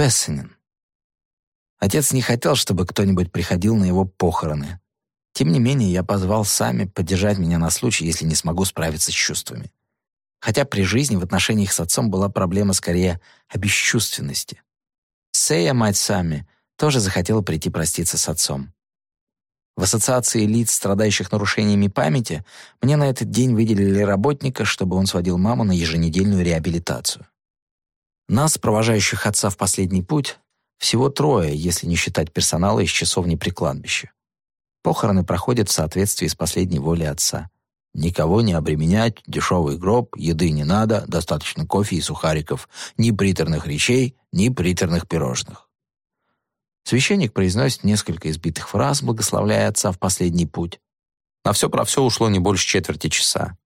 Пессенин. Отец не хотел, чтобы кто-нибудь приходил на его похороны. Тем не менее, я позвал сами поддержать меня на случай, если не смогу справиться с чувствами. Хотя при жизни в отношениях с отцом была проблема скорее о бесчувственности. Сея, мать Сами, тоже захотела прийти проститься с отцом. В ассоциации лиц, страдающих нарушениями памяти, мне на этот день выделили работника, чтобы он сводил маму на еженедельную реабилитацию. Нас, провожающих отца в последний путь, всего трое, если не считать персонала из часовни при кладбище. Похороны проходят в соответствии с последней волей отца. Никого не обременять, дешевый гроб, еды не надо, достаточно кофе и сухариков, ни приторных речей, ни приторных пирожных. Священник произносит несколько избитых фраз, благословляя отца в последний путь. На все про все ушло не больше четверти часа.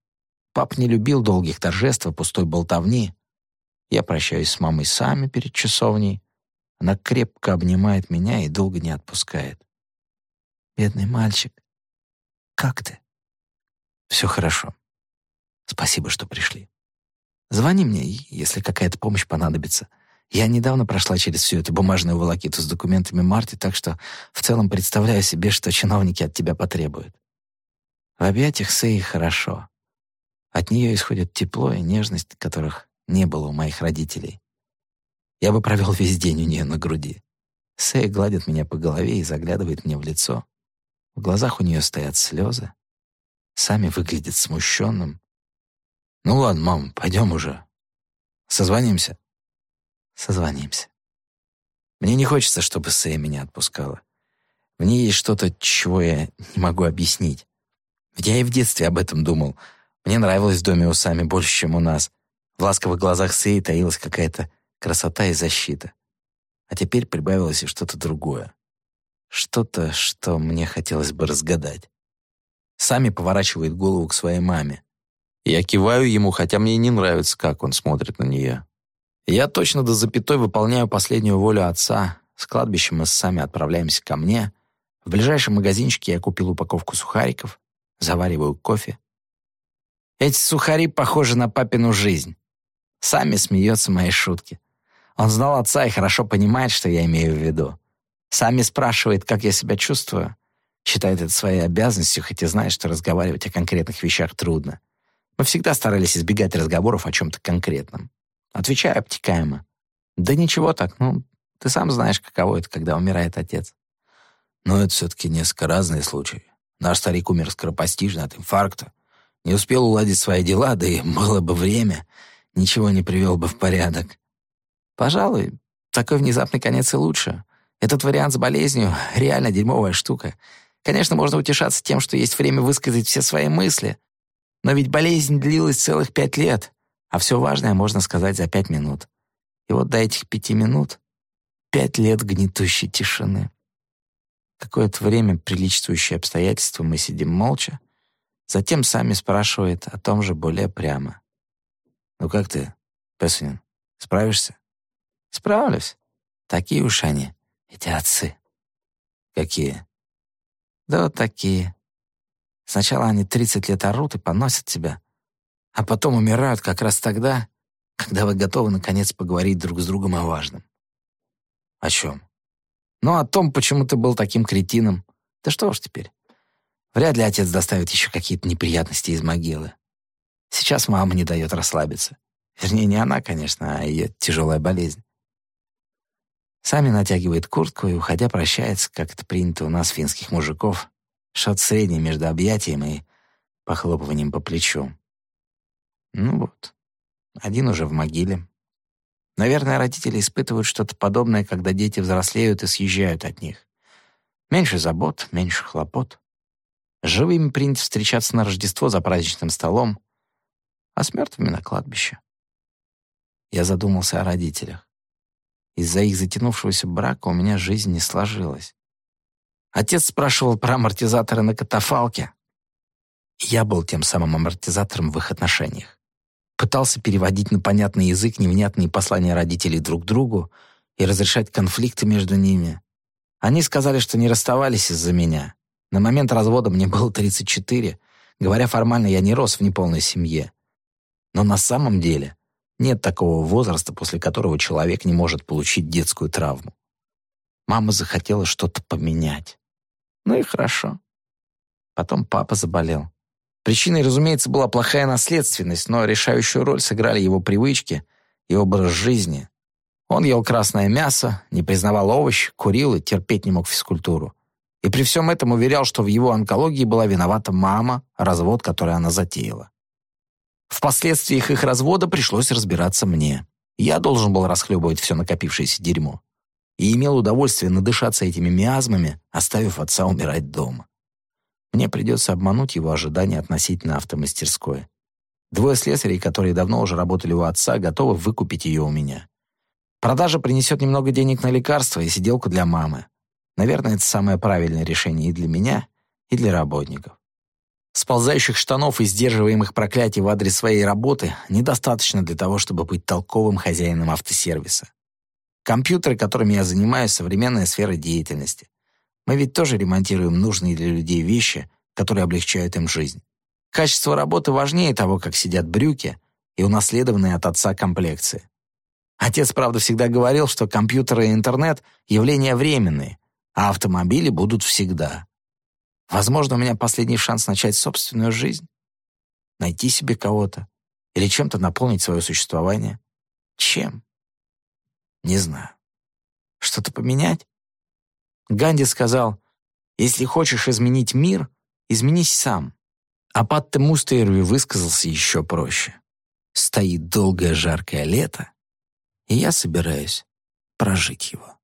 Пап не любил долгих торжеств и пустой болтовни. Я прощаюсь с мамой сами перед часовней. Она крепко обнимает меня и долго не отпускает. «Бедный мальчик, как ты?» «Все хорошо. Спасибо, что пришли. Звони мне, если какая-то помощь понадобится. Я недавно прошла через всю эту бумажную волокиту с документами Марти, так что в целом представляю себе, что чиновники от тебя потребуют. В объятиях Сэй хорошо. От нее исходит тепло и нежность, которых не было у моих родителей. Я бы провел весь день у нее на груди. Сэй гладит меня по голове и заглядывает мне в лицо. В глазах у нее стоят слезы. Сами выглядит смущенным. «Ну ладно, мам, пойдем уже. Созвонимся?» «Созвонимся». Мне не хочется, чтобы Сэй меня отпускала. В ней есть что-то, чего я не могу объяснить. Я и в детстве об этом думал. Мне нравилось в доме у Сами больше, чем у нас. В ласковых глазах Сэй таилась какая-то красота и защита. А теперь прибавилось и что-то другое. Что-то, что мне хотелось бы разгадать. Сами поворачивает голову к своей маме. Я киваю ему, хотя мне не нравится, как он смотрит на нее. Я точно до запятой выполняю последнюю волю отца. С кладбища мы сами отправляемся ко мне. В ближайшем магазинчике я купил упаковку сухариков, завариваю кофе. Эти сухари похожи на папину жизнь. Сами смеется моей шутки. Он знал отца и хорошо понимает, что я имею в виду. Сами спрашивает, как я себя чувствую. Считает это своей обязанностью, хотя знает, что разговаривать о конкретных вещах трудно. Мы всегда старались избегать разговоров о чем-то конкретном. Отвечаю обтекаемо. Да ничего так, ну, ты сам знаешь, каково это, когда умирает отец. Но это все-таки несколько разные случаи. Наш старик умер скоропостижно от инфаркта. Не успел уладить свои дела, да и было бы время, ничего не привел бы в порядок. Пожалуй, такой внезапный конец и лучше. Этот вариант с болезнью — реально дерьмовая штука. Конечно, можно утешаться тем, что есть время высказать все свои мысли. Но ведь болезнь длилась целых пять лет, а все важное можно сказать за пять минут. И вот до этих пяти минут — пять лет гнетущей тишины. Какое-то время, приличествующее обстоятельства, мы сидим молча. Затем сами спрашивает о том же более прямо. «Ну как ты, Песунин, справишься?» Справлюсь. Такие уж они, эти отцы. Какие? Да вот такие. Сначала они 30 лет орут и поносят тебя, а потом умирают как раз тогда, когда вы готовы наконец поговорить друг с другом о важном. О чем? Ну, о том, почему ты был таким кретином. Да что уж теперь. Вряд ли отец доставит еще какие-то неприятности из могилы. Сейчас мама не дает расслабиться. Вернее, не она, конечно, а ее тяжелая болезнь. Сами натягивает куртку и, уходя, прощается, как это принято у нас, финских мужиков. Шот средний между объятием и похлопыванием по плечу. Ну вот, один уже в могиле. Наверное, родители испытывают что-то подобное, когда дети взрослеют и съезжают от них. Меньше забот, меньше хлопот. живыми принято встречаться на Рождество за праздничным столом, а с мертвыми на кладбище. Я задумался о родителях. Из-за их затянувшегося брака у меня жизнь не сложилась. Отец спрашивал про амортизаторы на катафалке. Я был тем самым амортизатором в их отношениях. Пытался переводить на понятный язык невнятные послания родителей друг другу и разрешать конфликты между ними. Они сказали, что не расставались из-за меня. На момент развода мне было 34. Говоря формально, я не рос в неполной семье. Но на самом деле Нет такого возраста, после которого человек не может получить детскую травму. Мама захотела что-то поменять. Ну и хорошо. Потом папа заболел. Причиной, разумеется, была плохая наследственность, но решающую роль сыграли его привычки и образ жизни. Он ел красное мясо, не признавал овощ, курил и терпеть не мог физкультуру. И при всем этом уверял, что в его онкологии была виновата мама, развод, который она затеяла. Впоследствии их развода пришлось разбираться мне. Я должен был расхлебывать все накопившееся дерьмо. И имел удовольствие надышаться этими миазмами, оставив отца умирать дома. Мне придется обмануть его ожидания относительно автомастерской. Двое слесарей, которые давно уже работали у отца, готовы выкупить ее у меня. Продажа принесет немного денег на лекарства и сиделку для мамы. Наверное, это самое правильное решение и для меня, и для работников. Сползающих штанов и сдерживаемых проклятий в адрес своей работы недостаточно для того, чтобы быть толковым хозяином автосервиса. Компьютеры, которыми я занимаюсь, современная сфера деятельности. Мы ведь тоже ремонтируем нужные для людей вещи, которые облегчают им жизнь. Качество работы важнее того, как сидят брюки и унаследованные от отца комплекции. Отец, правда, всегда говорил, что компьютеры и интернет — явления временные, а автомобили будут всегда. Возможно, у меня последний шанс начать собственную жизнь. Найти себе кого-то или чем-то наполнить свое существование. Чем? Не знаю. Что-то поменять? Ганди сказал, «Если хочешь изменить мир, изменись сам». А Патте Мустейрви высказался еще проще. «Стоит долгое жаркое лето, и я собираюсь прожить его».